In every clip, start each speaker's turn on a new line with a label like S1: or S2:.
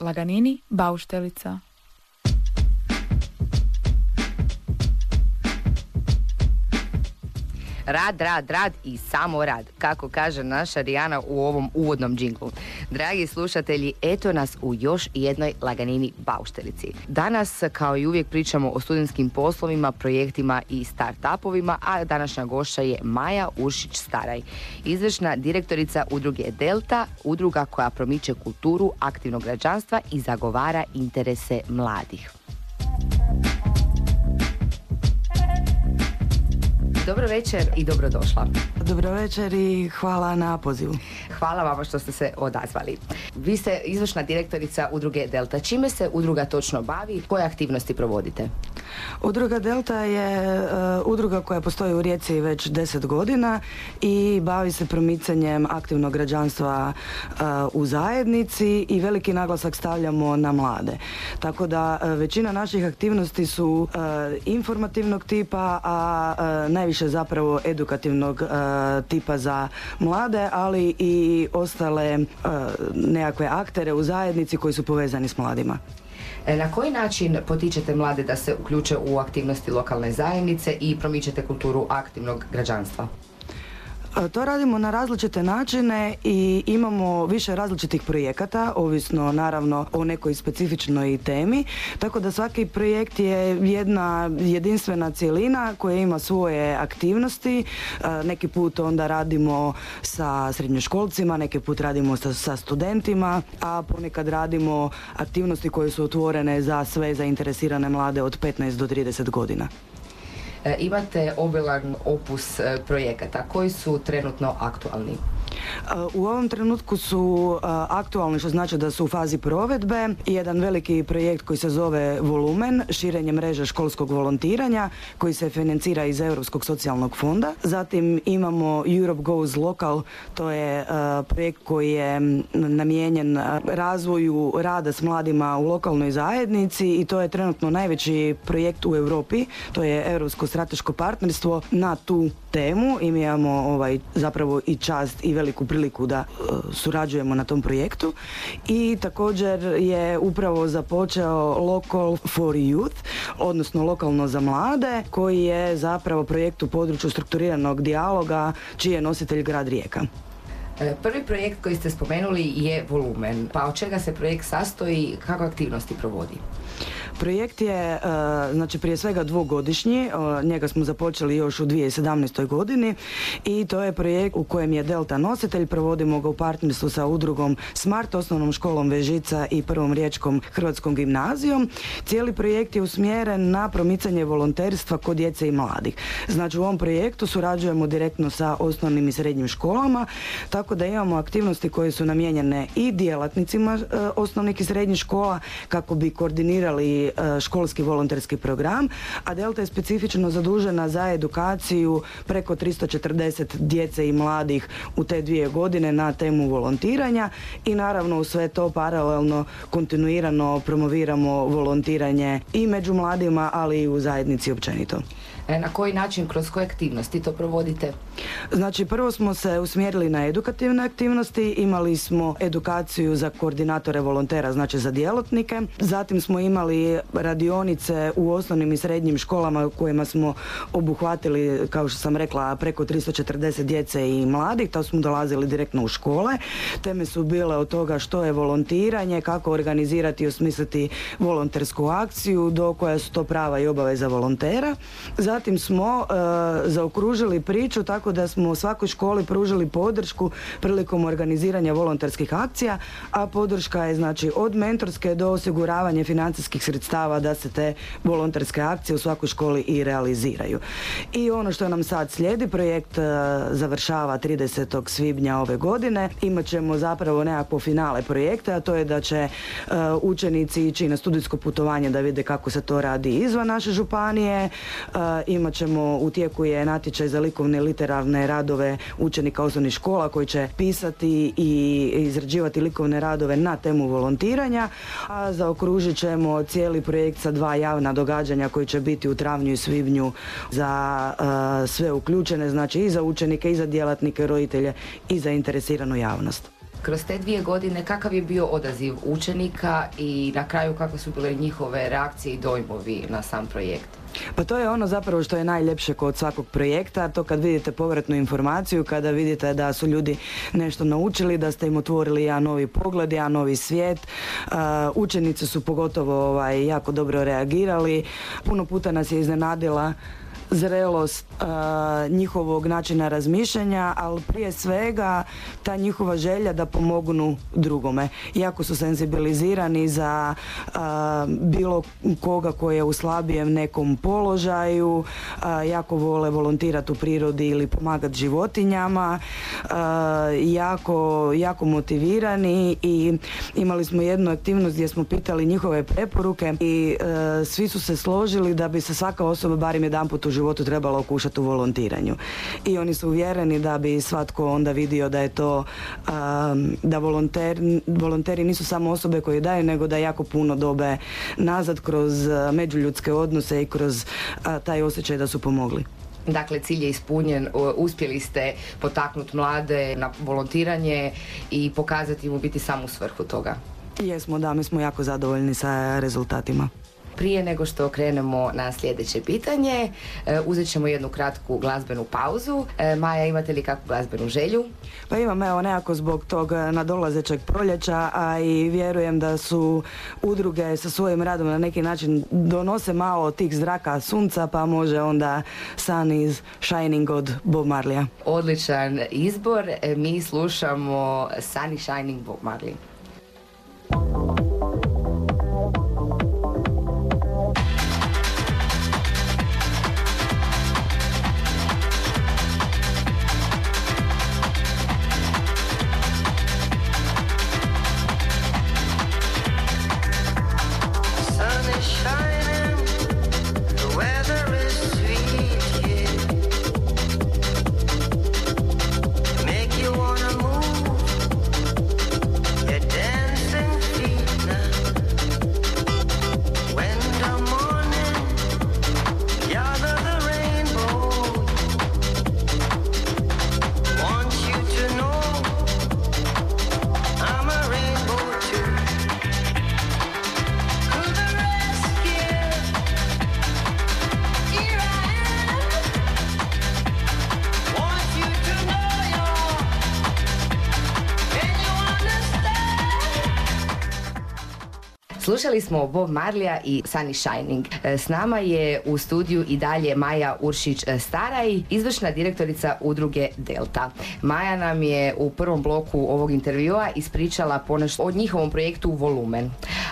S1: Laganini, bauštelica.
S2: Rad, rad, rad i samo rad, kako kaže naša Rijana u ovom uvodnom džinglu. Dragi slušatelji, eto nas u još jednoj laganini bauštelici. Danas, kao i uvijek, pričamo o studentskim poslovima, projektima i start-upovima, a današnja gošća je Maja Uršić-Staraj, izvršna direktorica udruge Delta, udruga koja promiče kulturu aktivnog građanstva i zagovara interese mladih. Dobro večer i dobrodošla.
S3: Dobro večer i hvala na pozivu.
S2: Hvala vama što ste se odazvali. Vi ste izvršna direktorica udruge Delta. Čime se udruga točno bavi? Koje aktivnosti provodite?
S3: Udruga Delta je e, udruga koja postoji u Rijeci već deset godina i bavi se promicanjem aktivnog građanstva e, u zajednici i veliki naglasak stavljamo na mlade. Tako da e, većina naših aktivnosti su informativnog tipa, a najviše zapravo edukativnog tipa za mlade, ali i ostale nekakve aktere u zajednici koji su povezani s mladima.
S2: E, na koji način potičete mlade da se uključe u aktivnosti lokalne zajednice i promičete kulturu aktivnog građanstva?
S3: To radimo na različite načine i imamo više različitih projekata, ovisno naravno o nekoj specifičnoj temi, tako da svaki projekt je jedna jedinstvena cjelina koja ima svoje aktivnosti. Neki put onda radimo sa srednjoškolcima, neki put radimo sa, sa studentima, a ponekad radimo aktivnosti koje su otvorene za sve zainteresirane mlade od 15 do 30 godina.
S2: E, imate obilan opus e, projekata koji su trenutno aktualni.
S3: U ovom trenutku su aktualni, što znači da su u fazi provedbe. Jedan veliki projekt koji se zove Volumen, širenje mreže školskog volontiranja, koji se financira iz Europskog socijalnog fonda. Zatim imamo Europe Goes Local, to je projekt koji je namijenjen razvoju rada s mladima u lokalnoj zajednici i to je trenutno najveći projekt u Europi. To je Europsko strateško partnerstvo na tu temu i mi imamo ovaj, zapravo i čast i veliku priliku da e, surađujemo na tom projektu i također je upravo započeo Local for Youth, odnosno lokalno za mlade, koji je zapravo projekt u području strukturiranog dijaloga čiji je nositelj grad Rijeka.
S2: E, prvi projekt koji ste spomenuli je volumen. Pa od čega se projekt sastoji kako aktivnosti provodi?
S3: Projekt je e, znači prije svega dvogodišnji, njega smo započeli još u 2017. godini i to je projekt u kojem je Delta nositelj, provodimo ga u partnerstvu sa udrugom Smart, osnovnom školom Vežica i prvom riječkom Hrvatskom gimnazijom. Cijeli projekt je usmjeren na promicanje volonterstva kod djece i mladih. Znači u ovom projektu surađujemo direktno sa osnovnim i srednjim školama, tako da imamo aktivnosti koje su namijenjene i djelatnicima e, osnovnih i srednjih škola kako bi koordinirali E, školski volonterski program, a Delta je specifično zadužena za edukaciju preko 340 djece i mladih u te dvije godine na temu volontiranja i naravno u sve to paralelno kontinuirano promoviramo volontiranje i među mladima, ali i u zajednici općenito.
S2: E, na koji način, kroz koje aktivnosti to provodite?
S3: Znači, prvo smo se usmjerili na edukativne aktivnosti, imali smo edukaciju za koordinatore volontera, znači za djelatnike. Zatim smo imali radionice u osnovnim i srednjim školama u kojima smo obuhvatili, kao što sam rekla, preko 340 djece i mladih. To smo dolazili direktno u škole. Teme su bile od toga što je volontiranje, kako organizirati i osmisliti volontersku akciju, do koja su to prava i obaveza volontera. Zatim smo e, zaokružili priču tako da smo u svakoj školi pružili podršku prilikom organiziranja volonterskih akcija, a podrška je znači od mentorske do osiguravanja financijskih sredstava da se te volonterske akcije u svakoj školi i realiziraju. I ono što nam sad slijedi, projekt e, završava 30. svibnja ove godine. Imat ćemo zapravo nekakvo finale projekta, a to je da će e, učenici ići na studijsko putovanje da vide kako se to radi izvan naše županije imat ćemo, u tijeku je natječaj za likovne literarne radove učenika osnovnih škola koji će pisati i izrađivati likovne radove na temu volontiranja, a zaokružit ćemo cijeli projekt sa dva javna događanja koji će biti u travnju i svibnju za e, sve uključene, znači i za učenike i za djelatnike, roditelje i za interesiranu javnost.
S2: Kroz te dvije godine kakav je bio odaziv učenika i na kraju kakve su bile njihove reakcije i dojmovi na sam projekt?
S3: Pa to je ono zapravo što je najljepše kod svakog projekta, to kad vidite povratnu informaciju, kada vidite da su ljudi nešto naučili, da ste im otvorili jedan novi pogled, jedan novi svijet. Uh, učenici su pogotovo ovaj, jako dobro reagirali. Puno puta nas je iznenadila zrelost njihovog načina razmišljanja, ali prije svega ta njihova želja da pomognu drugome. Jako su senzibilizirani za bilo koga koji je u slabijem nekom položaju, jako vole volontirati u prirodi ili pomagati životinjama, jako, jako motivirani i imali smo jednu aktivnost gdje smo pitali njihove preporuke i svi su se složili da bi se svaka osoba barem jedan put u životu trebala okušati u volontiranju. I oni su uvjereni da bi svatko onda vidio da je to da volonter, volonteri nisu samo osobe koje daju, nego da jako puno dobe nazad kroz uh, međuljudske odnose i kroz taj osjećaj da su pomogli.
S2: Dakle, cilj je ispunjen, uspjeli ste potaknuti mlade na volontiranje i pokazati im u biti samu svrhu toga.
S3: Jesmo, da, mi smo jako zadovoljni sa rezultatima.
S2: Prije nego što krenemo na sljedeće pitanje, e, uzet ćemo jednu kratku glazbenu pauzu. E, Maja, imate li kakvu glazbenu želju?
S3: Pa imam evo nekako zbog tog nadolazećeg proljeća, a i vjerujem da su udruge sa svojim radom na neki način donose malo tih zraka sunca, pa može onda Sun is Shining od Bob Marlija.
S2: Odličan izbor, mi slušamo Sun is Shining Bob Marley. Slušali smo Bob Marlija i Sunny Shining. E, s nama je u studiju i dalje Maja Uršić-Staraj, izvršna direktorica udruge Delta. Maja nam je u prvom bloku ovog intervjua ispričala ponešto o njihovom projektu Volumen.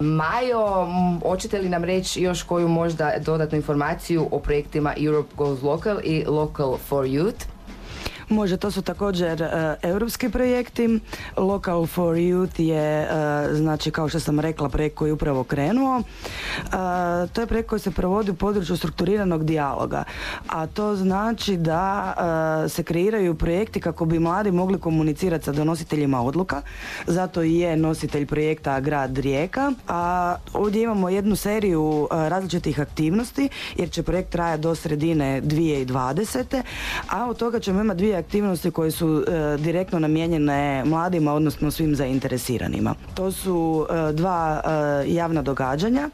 S2: Majo, hoćete li nam reći još koju možda dodatnu informaciju o projektima Europe Goes Local i Local for Youth?
S3: Može, to su također uh, europski projekti. Local for Youth je, e, znači kao što sam rekla, projekt koji je upravo krenuo. Uh, to je projekt koji se provodi u području strukturiranog dijaloga. A to znači da se kreiraju projekti kako bi mladi mogli komunicirati sa donositeljima odluka. Zato i je nositelj projekta Grad Rijeka. A ovdje imamo jednu seriju različitih aktivnosti jer će projekt trajati do sredine 2020. A od toga ćemo imati dvije aktivnosti koje su e, direktno namijenjene mladima, odnosno svim zainteresiranima. To su e, dva e, javna događanja.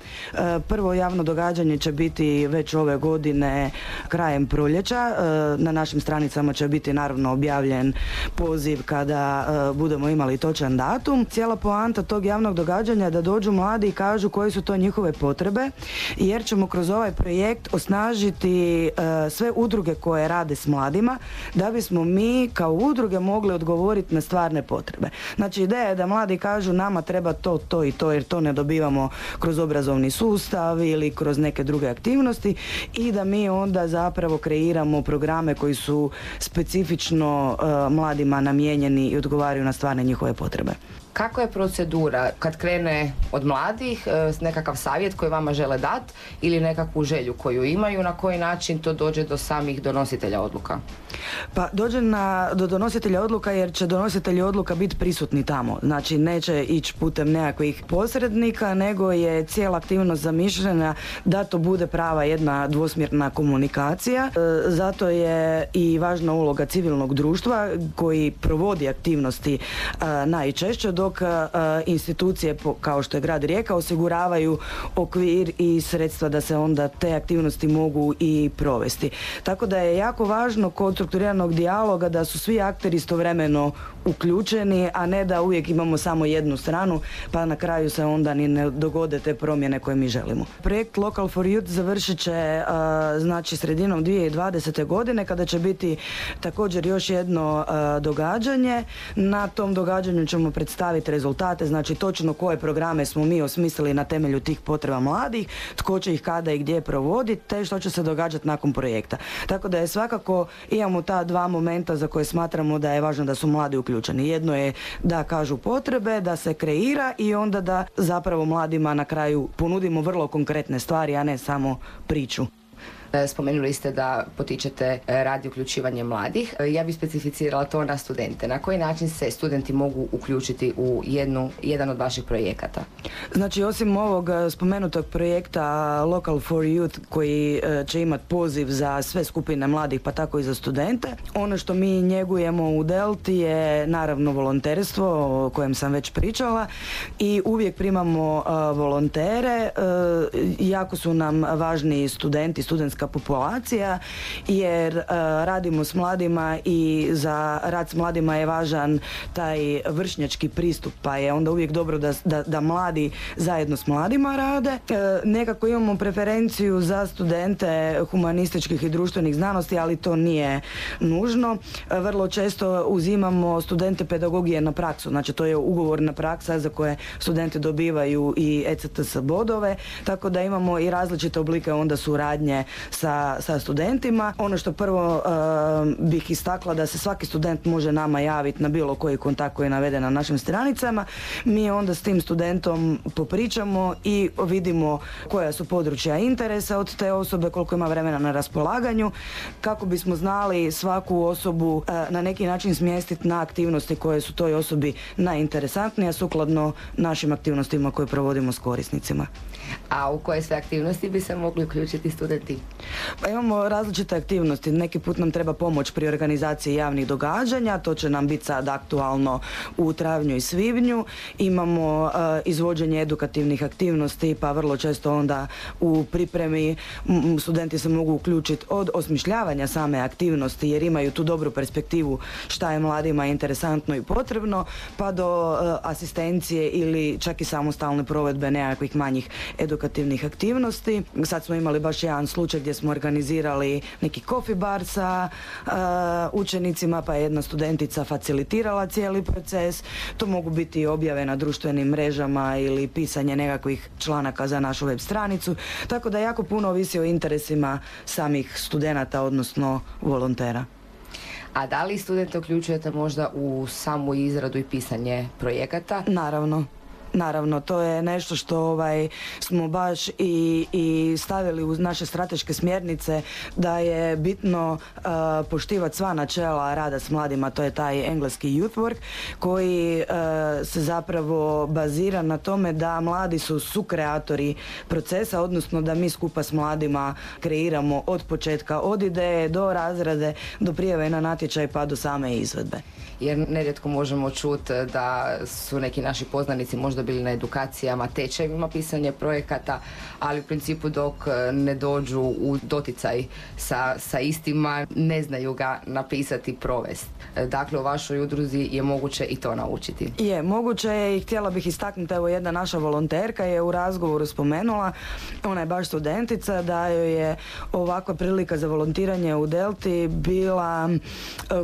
S3: Prvo javno događanje će biti već ove godine krajem proljeća. Na našim stranicama će biti naravno objavljen poziv kada budemo imali točan datum. Cijela poanta tog javnog događanja je da dođu mladi i kažu koje su to njihove potrebe, jer ćemo kroz ovaj projekt osnažiti sve udruge koje rade s mladima da bismo smo mi kao udruge mogli odgovoriti na stvarne potrebe. Znači ideja je da mladi kažu nama treba to, to i to jer to ne dobivamo kroz obrazovni sustav ili kroz neke druge aktivnosti i da mi onda zapravo kreiramo programe koji su specifično uh, mladima namijenjeni i odgovaraju na stvarne njihove potrebe.
S2: Kako je procedura kad krene od mladih, s nekakav savjet koji vama žele dati ili nekakvu želju koju imaju, na koji način to dođe do samih donositelja odluka?
S3: Pa dođe na, do donositelja odluka jer će donositelji odluka biti prisutni tamo. Znači neće ići putem nekakvih posrednika, nego je cijela aktivnost zamišljena da to bude prava jedna dvosmjerna komunikacija. E, zato je i važna uloga civilnog društva koji provodi aktivnosti e, najčešće, dok e, institucije kao što je grad Rijeka osiguravaju okvir i sredstva da se onda te aktivnosti mogu i provesti. Tako da je jako važno kod strukturiranog dijaloga da su svi akteri istovremeno uključeni, a ne da uvijek imamo samo jednu stranu, pa na kraju se onda ni ne dogode te promjene koje mi želimo. Projekt Local for Youth završit će znači sredinom 2020. godine kada će biti također još jedno događanje. Na tom događanju ćemo predstaviti rezultate, znači točno koje programe smo mi osmislili na temelju tih potreba mladih, tko će ih kada i gdje provoditi, te što će se događati nakon projekta. Tako da je svakako imamo ta dva momenta za koje smatramo da je važno da su mladi uključeni. Jedno je da kažu potrebe, da se kreira i onda da zapravo mladima na kraju ponudimo vrlo konkretne stvari, a ne samo priču.
S2: E, spomenuli ste da potičete e, radi uključivanje mladih. E, ja bih specificirala to na studente. Na koji način se studenti mogu uključiti u jednu, jedan od vaših projekata?
S3: Znači, osim ovog spomenutog projekta Local for Youth koji će imati poziv za sve skupine mladih, pa tako i za studente, ono što mi njegujemo u Delti je naravno volonterstvo o kojem sam već pričala i uvijek primamo volontere. Jako su nam važni studenti, studentski populacija jer uh, radimo s mladima i za rad s mladima je važan taj vršnjački pristup pa je onda uvijek dobro da, da, da mladi zajedno s mladima rade. Uh, nekako imamo preferenciju za studente humanističkih i društvenih znanosti, ali to nije nužno. Uh, vrlo često uzimamo studente pedagogije na praksu, znači to je ugovorna praksa za koje studenti dobivaju i ECTS bodove, tako da imamo i različite oblike onda suradnje sa, sa studentima. Ono što prvo uh, bih istakla da se svaki student može nama javiti na bilo koji kontakt koji je naveden na našim stranicama. Mi onda s tim studentom popričamo i vidimo koja su područja interesa od te osobe, koliko ima vremena na raspolaganju, kako bismo znali svaku osobu uh, na neki način smjestiti na aktivnosti koje su toj osobi najinteresantnije, sukladno našim aktivnostima koje provodimo s korisnicima.
S2: A u koje sve aktivnosti bi se mogli uključiti studenti?
S3: Pa imamo različite aktivnosti. Neki put nam treba pomoć pri organizaciji javnih događanja, to će nam biti sad aktualno u travnju i svibnju. Imamo uh, izvođenje edukativnih aktivnosti, pa vrlo često onda u pripremi studenti se mogu uključiti od osmišljavanja same aktivnosti jer imaju tu dobru perspektivu šta je mladima interesantno i potrebno, pa do uh, asistencije ili čak i samostalne provedbe nekakvih manjih edukativnih aktivnosti. Sad smo imali baš jedan slučaj gdje smo organizirali neki coffee bar sa uh, učenicima, pa je jedna studentica facilitirala cijeli proces. To mogu biti objave na društvenim mrežama ili pisanje nekakvih članaka za našu web stranicu. Tako da jako puno ovisi o interesima samih studenata, odnosno volontera.
S2: A da li studente uključujete možda u samu izradu i pisanje projekata?
S3: Naravno. Naravno, to je nešto što ovaj, smo baš i, i stavili u naše strateške smjernice da je bitno uh, poštivati sva načela rada s mladima, to je taj engleski youth work koji uh, se zapravo bazira na tome da mladi su sukreatori procesa, odnosno da mi skupa s mladima kreiramo od početka, od ideje do razrade, do prijave na natječaj pa do same izvedbe.
S2: Jer nerijetko možemo čuti da su neki naši poznanici možda bili na edukacijama, tečajima pisanje projekata, ali u principu dok ne dođu u doticaj sa, sa istima, ne znaju ga napisati provest. Dakle, u vašoj udruzi je moguće i to naučiti.
S3: Je, moguće je i htjela bih istaknuti, evo jedna naša volonterka je u razgovoru spomenula, ona je baš studentica, da joj je ovakva prilika za volontiranje u Delti bila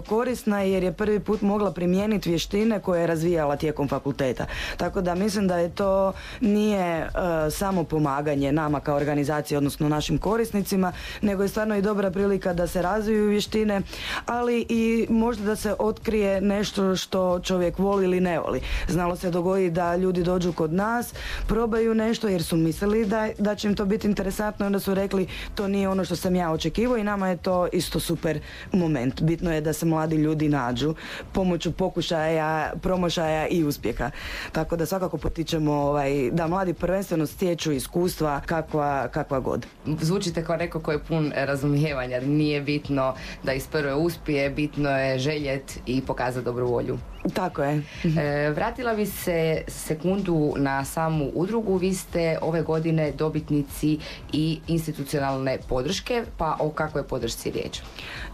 S3: korisna jer je prvi put mogla primijeniti vještine koje je razvijala tijekom fakulteta. Tako da mi Mislim da je to nije e, samo pomaganje nama kao organizaciji, odnosno našim korisnicima, nego je stvarno i dobra prilika da se razviju vještine, ali i možda da se otkrije nešto što čovjek voli ili ne voli. Znalo se dogodi da ljudi dođu kod nas, probaju nešto jer su mislili da, da će im to biti interesantno i onda su rekli to nije ono što sam ja očekivao i nama je to isto super moment. Bitno je da se mladi ljudi nađu pomoću pokušaja, promošaja i uspjeha. Tako da svakako potičemo ovaj, da mladi prvenstveno stječu iskustva kakva, kakva god.
S2: Zvučite kao neko ko je pun razumijevanja. Nije bitno da iz prve uspije, bitno je željet i pokazati dobru volju.
S3: Tako je.
S2: E, vratila bi se sekundu na samu udrugu. Vi ste ove godine dobitnici i institucionalne podrške, pa o kakvoj podršci riječ?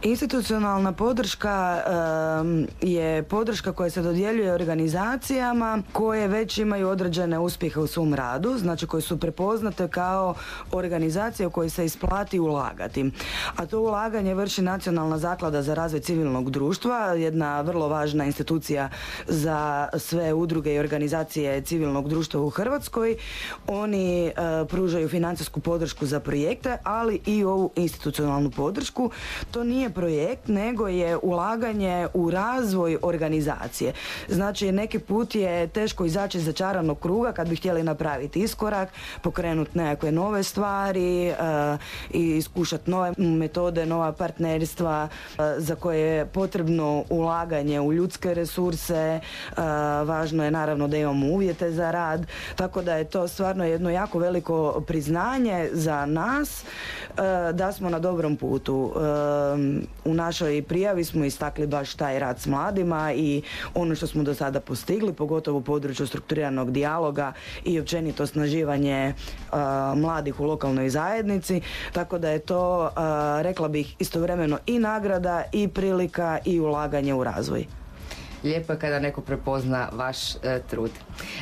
S3: Institucionalna podrška je podrška koja se dodjeljuje organizacijama koje već imaju određene uspjehe u svom radu, znači koje su prepoznate kao organizacije u koje se isplati ulagati. A to ulaganje vrši Nacionalna zaklada za razvoj civilnog društva, jedna vrlo važna institucija za sve udruge i organizacije civilnog društva u Hrvatskoj. Oni e, pružaju financijsku podršku za projekte, ali i ovu institucionalnu podršku. To nije projekt, nego je ulaganje u razvoj organizacije. Znači, neki put je teško izaći iz začaranog kruga kad bi htjeli napraviti iskorak, pokrenuti nekakve nove stvari e, i iskušati nove metode, nova partnerstva e, za koje je potrebno ulaganje u ljudske resurse, e, važno je naravno da imamo uvjete za rad, tako da je to stvarno jedno jako veliko priznanje za nas da smo na dobrom putu. U našoj prijavi smo istakli baš taj rad s mladima i ono što smo do sada postigli, pogotovo u području strukturiranog dijaloga i općenito snaživanje mladih u lokalnoj zajednici, tako da je to, rekla bih, istovremeno i nagrada i prilika i ulaganje u razvoj.
S2: Lijepo je kada neko prepozna vaš e, trud.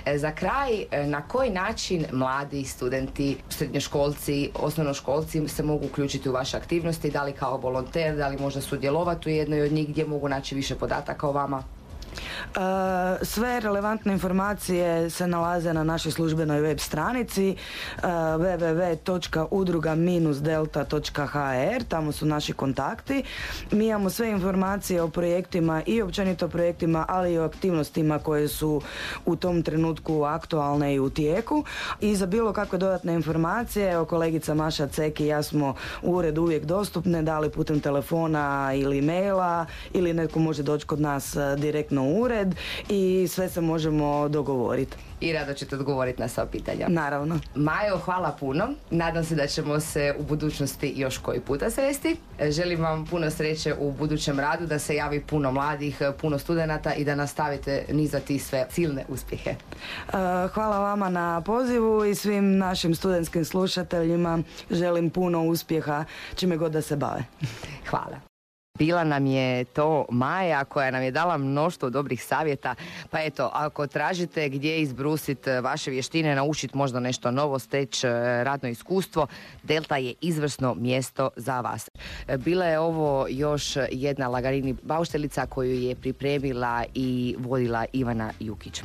S2: E, za kraj, e, na koji način mladi studenti, srednjoškolci, osnovnoškolci se mogu uključiti u vaše aktivnosti, da li kao volonter, da li možda sudjelovati u jednoj od njih, gdje mogu naći više podataka o vama?
S3: E, sve relevantne informacije se nalaze na našoj službenoj web stranici uh, www.udruga-delta.hr tamo su naši kontakti. Mi imamo sve informacije o projektima i općenito projektima, ali i o aktivnostima koje su u tom trenutku aktualne i u tijeku. I za bilo kakve dodatne informacije, evo kolegica Maša Ceki i ja smo u uredu uvijek dostupne, da li putem telefona ili maila ili neko može doći kod nas direktno u ured i sve se možemo dogovoriti.
S2: I rado ćete odgovoriti na sva pitanja.
S3: Naravno.
S2: Majo, hvala puno. Nadam se da ćemo se u budućnosti još koji puta sresti. Želim vam puno sreće u budućem radu, da se javi puno mladih, puno studenata i da nastavite nizati sve silne uspjehe.
S3: Uh, hvala vama na pozivu i svim našim studentskim slušateljima. Želim puno uspjeha čime god da se bave.
S2: Hvala. Bila nam je to Maja koja nam je dala mnoštvo dobrih savjeta. Pa eto, ako tražite gdje izbrusiti vaše vještine, naučiti možda nešto novo, steći e, radno iskustvo, Delta je izvrsno mjesto za vas. E, bila je ovo još jedna lagarini bauštelica koju je pripremila i vodila Ivana Jukić.